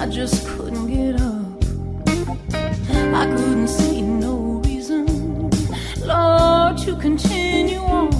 I just couldn't get up. I couldn't see no reason, Lord, to continue on.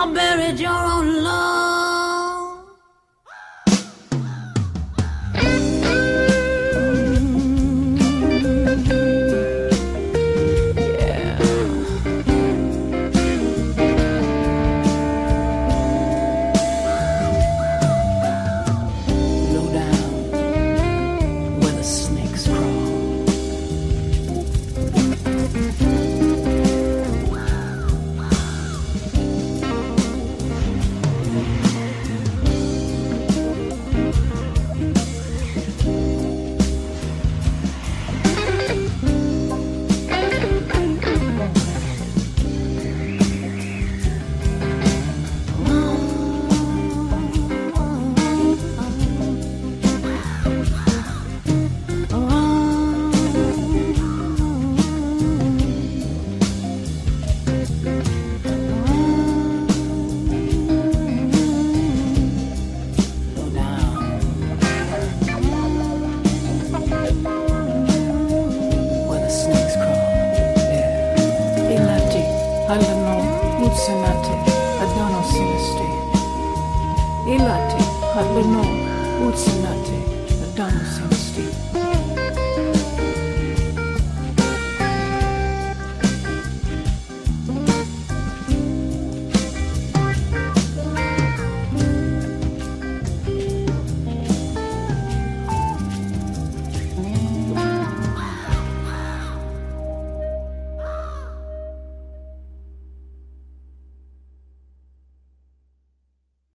I buried your own love. ilate, hatleno, utsinate, damasio.